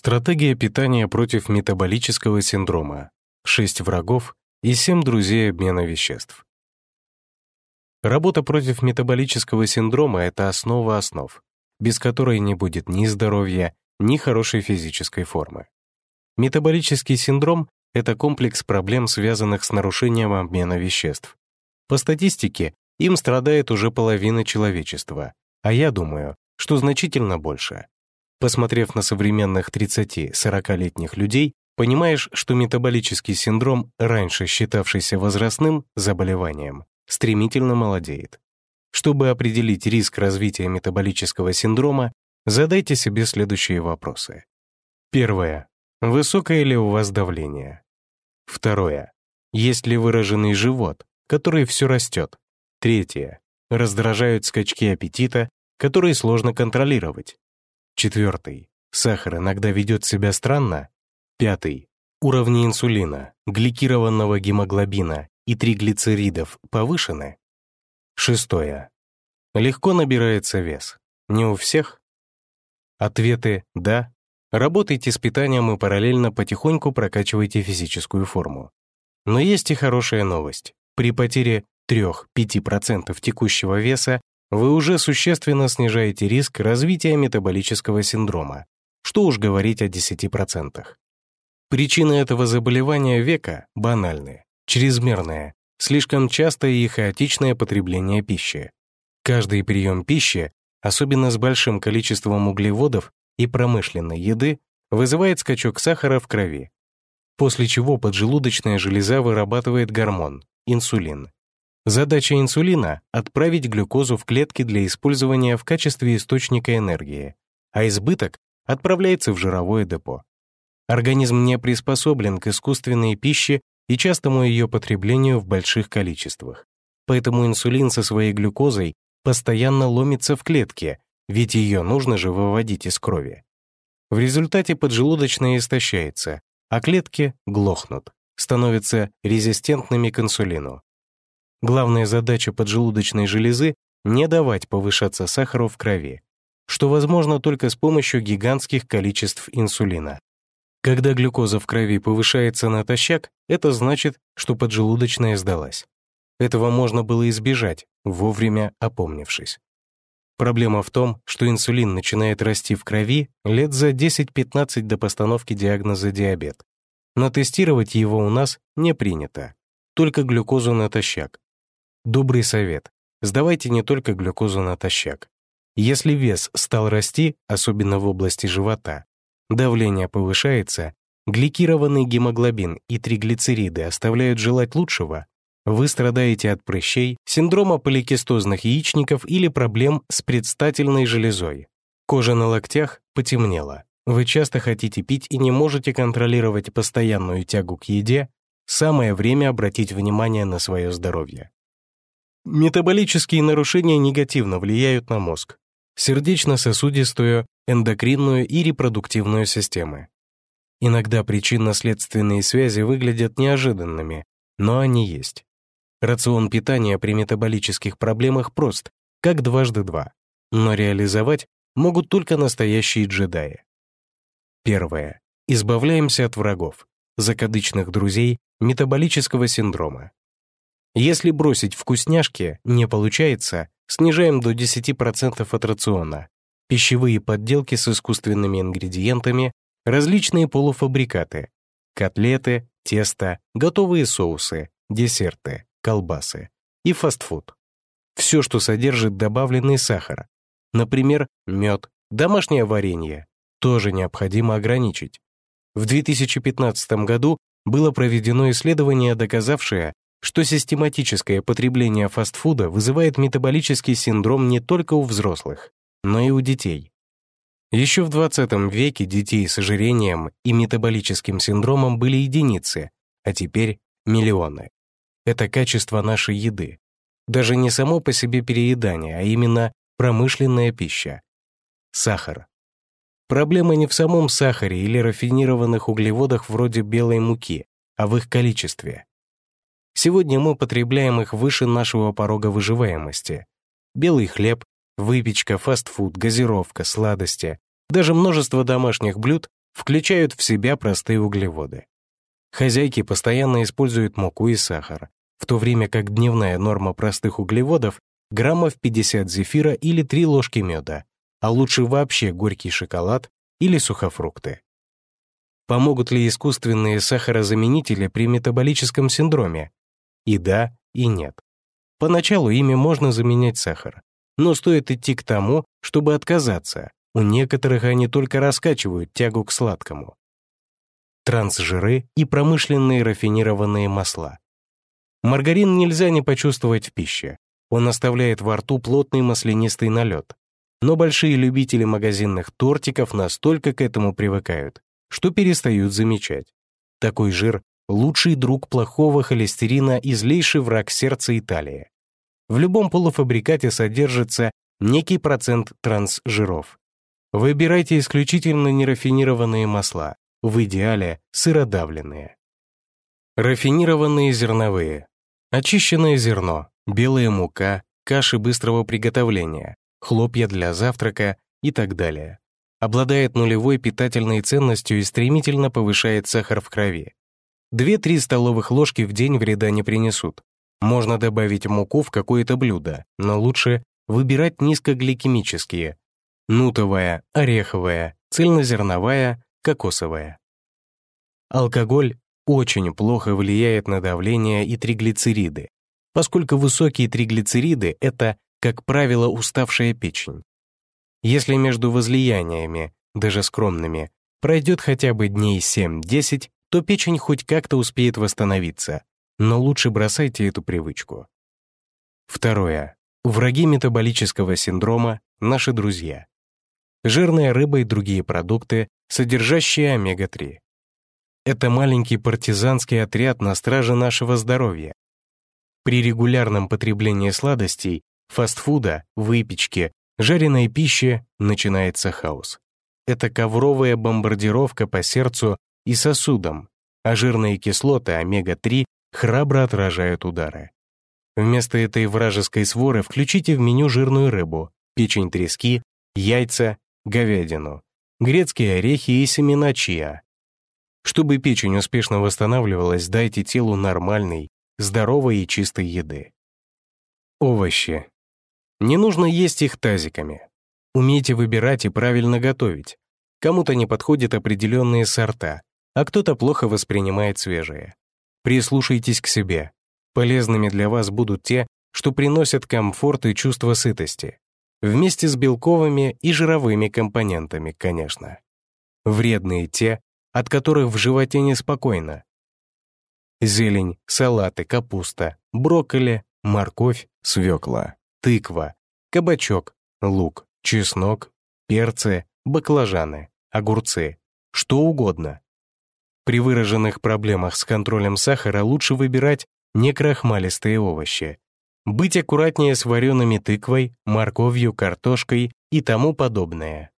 Стратегия питания против метаболического синдрома. Шесть врагов и семь друзей обмена веществ. Работа против метаболического синдрома — это основа основ, без которой не будет ни здоровья, ни хорошей физической формы. Метаболический синдром — это комплекс проблем, связанных с нарушением обмена веществ. По статистике, им страдает уже половина человечества, а я думаю, что значительно больше. Посмотрев на современных 30-40-летних людей, понимаешь, что метаболический синдром, раньше считавшийся возрастным заболеванием, стремительно молодеет. Чтобы определить риск развития метаболического синдрома, задайте себе следующие вопросы. Первое. Высокое ли у вас давление? Второе. Есть ли выраженный живот, который все растет? Третье. Раздражают скачки аппетита, которые сложно контролировать. Четвертый. Сахар иногда ведет себя странно. Пятый. Уровни инсулина, гликированного гемоглобина и триглицеридов повышены. Шестое. Легко набирается вес. Не у всех? Ответы «да». Работайте с питанием и параллельно потихоньку прокачивайте физическую форму. Но есть и хорошая новость. При потере 3-5% текущего веса вы уже существенно снижаете риск развития метаболического синдрома, что уж говорить о 10%. Причины этого заболевания века банальны, чрезмерное, слишком частое и хаотичное потребление пищи. Каждый прием пищи, особенно с большим количеством углеводов и промышленной еды, вызывает скачок сахара в крови, после чего поджелудочная железа вырабатывает гормон – инсулин, Задача инсулина — отправить глюкозу в клетки для использования в качестве источника энергии, а избыток отправляется в жировое депо. Организм не приспособлен к искусственной пище и частому ее потреблению в больших количествах. Поэтому инсулин со своей глюкозой постоянно ломится в клетке, ведь ее нужно же выводить из крови. В результате поджелудочная истощается, а клетки глохнут, становятся резистентными к инсулину. Главная задача поджелудочной железы — не давать повышаться сахару в крови, что возможно только с помощью гигантских количеств инсулина. Когда глюкоза в крови повышается натощак, это значит, что поджелудочная сдалась. Этого можно было избежать, вовремя опомнившись. Проблема в том, что инсулин начинает расти в крови лет за 10-15 до постановки диагноза диабет. Но тестировать его у нас не принято, только глюкозу натощак. Добрый совет. Сдавайте не только глюкозу натощак. Если вес стал расти, особенно в области живота, давление повышается, гликированный гемоглобин и триглицериды оставляют желать лучшего, вы страдаете от прыщей, синдрома поликистозных яичников или проблем с предстательной железой. Кожа на локтях потемнела. Вы часто хотите пить и не можете контролировать постоянную тягу к еде, самое время обратить внимание на свое здоровье. Метаболические нарушения негативно влияют на мозг, сердечно-сосудистую, эндокринную и репродуктивную системы. Иногда причинно-следственные связи выглядят неожиданными, но они есть. Рацион питания при метаболических проблемах прост, как дважды два, но реализовать могут только настоящие джедаи. Первое. Избавляемся от врагов, закадычных друзей метаболического синдрома. Если бросить вкусняшки не получается, снижаем до 10% от рациона. Пищевые подделки с искусственными ингредиентами, различные полуфабрикаты, котлеты, тесто, готовые соусы, десерты, колбасы и фастфуд. Все, что содержит добавленный сахар, например, мед, домашнее варенье, тоже необходимо ограничить. В 2015 году было проведено исследование, доказавшее, что систематическое потребление фастфуда вызывает метаболический синдром не только у взрослых, но и у детей. Еще в 20 веке детей с ожирением и метаболическим синдромом были единицы, а теперь миллионы. Это качество нашей еды. Даже не само по себе переедание, а именно промышленная пища. Сахар. Проблема не в самом сахаре или рафинированных углеводах вроде белой муки, а в их количестве. Сегодня мы потребляем их выше нашего порога выживаемости. Белый хлеб, выпечка, фастфуд, газировка, сладости, даже множество домашних блюд включают в себя простые углеводы. Хозяйки постоянно используют муку и сахар, в то время как дневная норма простых углеводов — граммов 50 зефира или 3 ложки меда, а лучше вообще горький шоколад или сухофрукты. Помогут ли искусственные сахарозаменители при метаболическом синдроме? И да, и нет. Поначалу ими можно заменять сахар, но стоит идти к тому, чтобы отказаться. У некоторых они только раскачивают тягу к сладкому. Трансжиры и промышленные рафинированные масла. Маргарин нельзя не почувствовать в пище. Он оставляет во рту плотный маслянистый налет. Но большие любители магазинных тортиков настолько к этому привыкают, что перестают замечать. Такой жир — лучший друг плохого холестерина и злейший враг сердца и талии. В любом полуфабрикате содержится некий процент трансжиров. Выбирайте исключительно нерафинированные масла, в идеале сыродавленные. Рафинированные зерновые. Очищенное зерно, белая мука, каши быстрого приготовления, хлопья для завтрака и так далее обладает нулевой питательной ценностью и стремительно повышает сахар в крови. 2-3 столовых ложки в день вреда не принесут. Можно добавить муку в какое-то блюдо, но лучше выбирать низкогликемические — нутовая, ореховая, цельнозерновая, кокосовая. Алкоголь очень плохо влияет на давление и триглицериды, поскольку высокие триглицериды — это, как правило, уставшая печень. Если между возлияниями, даже скромными, пройдет хотя бы дней 7-10, то печень хоть как-то успеет восстановиться, но лучше бросайте эту привычку. Второе. Враги метаболического синдрома — наши друзья. Жирная рыба и другие продукты, содержащие омега-3. Это маленький партизанский отряд на страже нашего здоровья. При регулярном потреблении сладостей, фастфуда, выпечки, жареной пище начинается хаос. Это ковровая бомбардировка по сердцу и сосудам, а жирные кислоты омега-3 храбро отражают удары. Вместо этой вражеской своры включите в меню жирную рыбу, печень трески, яйца, говядину, грецкие орехи и семена чиа. Чтобы печень успешно восстанавливалась, дайте телу нормальной, здоровой и чистой еды. Овощи. Не нужно есть их тазиками. Умейте выбирать и правильно готовить. Кому-то не подходят определенные сорта, а кто-то плохо воспринимает свежие. Прислушайтесь к себе. Полезными для вас будут те, что приносят комфорт и чувство сытости. Вместе с белковыми и жировыми компонентами, конечно. Вредные те, от которых в животе неспокойно. Зелень, салаты, капуста, брокколи, морковь, свекла тыква, кабачок, лук, чеснок, перцы, баклажаны, огурцы, что угодно. При выраженных проблемах с контролем сахара лучше выбирать некрахмалистые овощи. Быть аккуратнее с вареными тыквой, морковью, картошкой и тому подобное.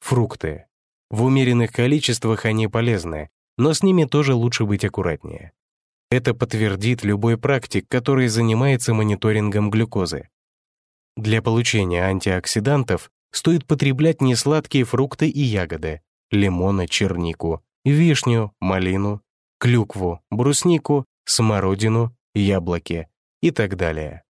Фрукты. В умеренных количествах они полезны, но с ними тоже лучше быть аккуратнее. Это подтвердит любой практик, который занимается мониторингом глюкозы. Для получения антиоксидантов стоит потреблять несладкие фрукты и ягоды, лимоны, чернику, вишню, малину, клюкву, бруснику, смородину, яблоки и так далее.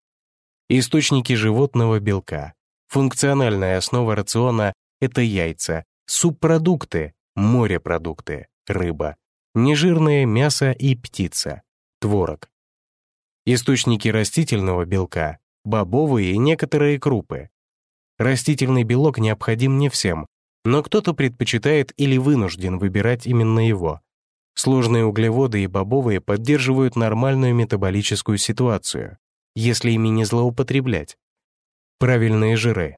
Источники животного белка. Функциональная основа рациона — это яйца, субпродукты, морепродукты, рыба, нежирное мясо и птица творог. Источники растительного белка, бобовые и некоторые крупы. Растительный белок необходим не всем, но кто-то предпочитает или вынужден выбирать именно его. Сложные углеводы и бобовые поддерживают нормальную метаболическую ситуацию, если ими не злоупотреблять. Правильные жиры.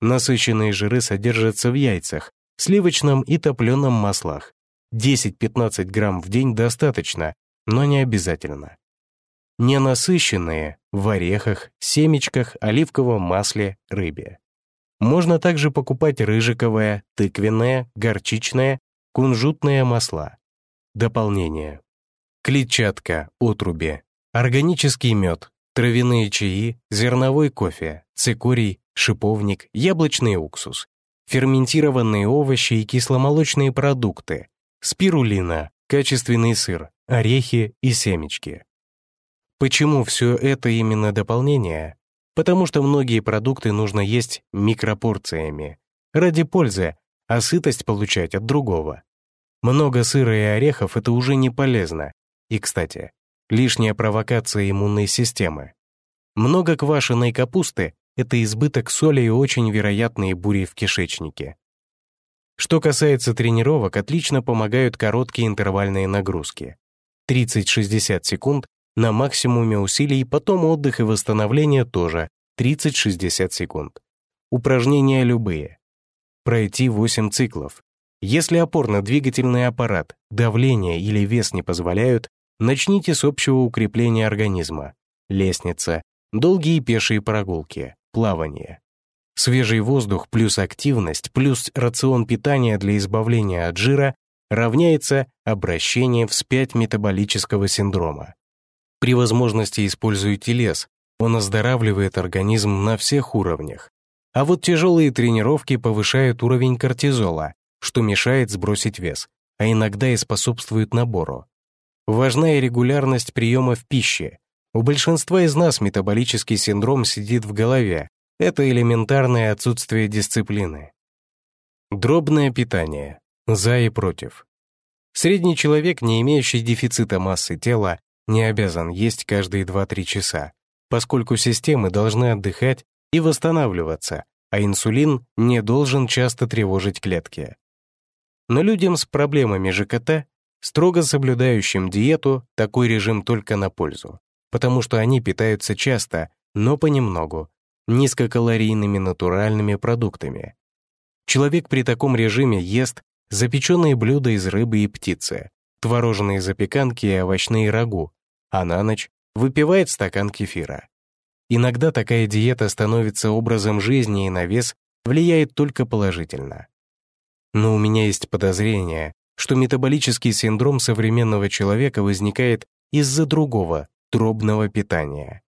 Насыщенные жиры содержатся в яйцах, сливочном и топленом маслах. 10-15 грамм в день достаточно, но не обязательно. Ненасыщенные — в орехах, семечках, оливковом масле, рыбе. Можно также покупать рыжиковое, тыквенное, горчичное, кунжутное масла. Дополнение. Клетчатка, отруби, органический мед, травяные чаи, зерновой кофе, цикорий, шиповник, яблочный уксус. ферментированные овощи и кисломолочные продукты, спирулина, качественный сыр, орехи и семечки. Почему все это именно дополнение? Потому что многие продукты нужно есть микропорциями, ради пользы, а сытость получать от другого. Много сыра и орехов — это уже не полезно. И, кстати, лишняя провокация иммунной системы. Много квашеной капусты — это избыток соли и очень вероятные бури в кишечнике. Что касается тренировок, отлично помогают короткие интервальные нагрузки. 30-60 секунд на максимуме усилий, потом отдых и восстановление тоже 30-60 секунд. Упражнения любые. Пройти 8 циклов. Если опорно-двигательный аппарат, давление или вес не позволяют, начните с общего укрепления организма. Лестница, долгие пешие прогулки, плавание. Свежий воздух плюс активность плюс рацион питания для избавления от жира равняется обращение вспять метаболического синдрома. При возможности используйте лес, он оздоравливает организм на всех уровнях. А вот тяжелые тренировки повышают уровень кортизола, что мешает сбросить вес, а иногда и способствует набору. Важна и регулярность приемов пищи. У большинства из нас метаболический синдром сидит в голове, это элементарное отсутствие дисциплины. Дробное питание. За и против. Средний человек, не имеющий дефицита массы тела, не обязан есть каждые 2-3 часа, поскольку системы должны отдыхать и восстанавливаться, а инсулин не должен часто тревожить клетки. Но людям с проблемами ЖКТ, строго соблюдающим диету, такой режим только на пользу, потому что они питаются часто, но понемногу, низкокалорийными натуральными продуктами. Человек при таком режиме ест запеченные блюда из рыбы и птицы, творожные запеканки и овощные рагу, а на ночь выпивает стакан кефира. Иногда такая диета становится образом жизни и на вес влияет только положительно. Но у меня есть подозрение, что метаболический синдром современного человека возникает из-за другого, дробного питания.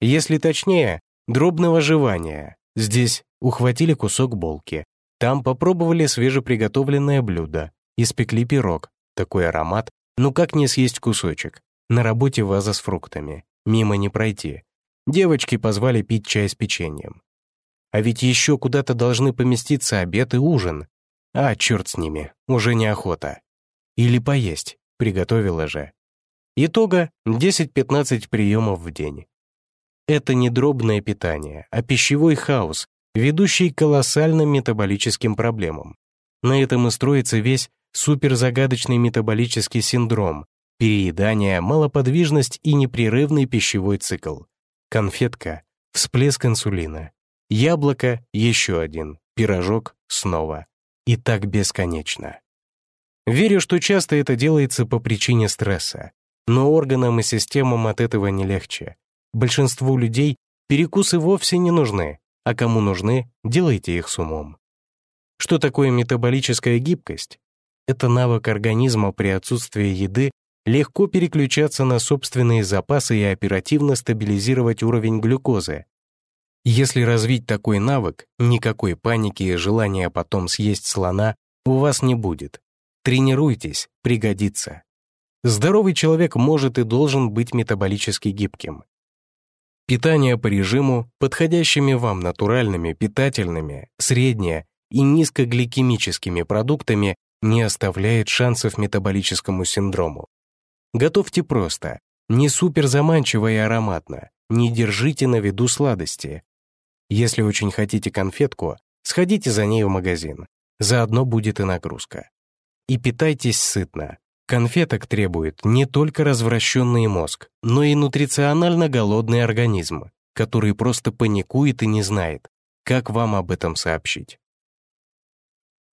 Если точнее, дробного жевания. Здесь ухватили кусок булки, там попробовали свежеприготовленное блюдо, испекли пирог, такой аромат, ну как не съесть кусочек, на работе ваза с фруктами, мимо не пройти. Девочки позвали пить чай с печеньем. А ведь еще куда-то должны поместиться обед и ужин. А, черт с ними, уже неохота. Или поесть, приготовила же. Итога 10-15 приемов в день. Это не дробное питание, а пищевой хаос, ведущий к колоссальным метаболическим проблемам. На этом и строится весь суперзагадочный метаболический синдром, переедание, малоподвижность и непрерывный пищевой цикл. Конфетка, всплеск инсулина, яблоко, еще один, пирожок, снова. И так бесконечно. Верю, что часто это делается по причине стресса, но органам и системам от этого не легче. Большинству людей перекусы вовсе не нужны, а кому нужны, делайте их с умом. Что такое метаболическая гибкость? Это навык организма при отсутствии еды легко переключаться на собственные запасы и оперативно стабилизировать уровень глюкозы. Если развить такой навык, никакой паники и желания потом съесть слона у вас не будет. Тренируйтесь, пригодится. Здоровый человек может и должен быть метаболически гибким. Питание по режиму, подходящими вам натуральными, питательными, средне- и низкогликемическими продуктами не оставляет шансов метаболическому синдрому. Готовьте просто, не супер заманчиво и ароматно, не держите на виду сладости. Если очень хотите конфетку, сходите за ней в магазин, заодно будет и нагрузка. И питайтесь сытно, Конфеток требует не только развращенный мозг, но и нутриционально голодный организм, который просто паникует и не знает, как вам об этом сообщить.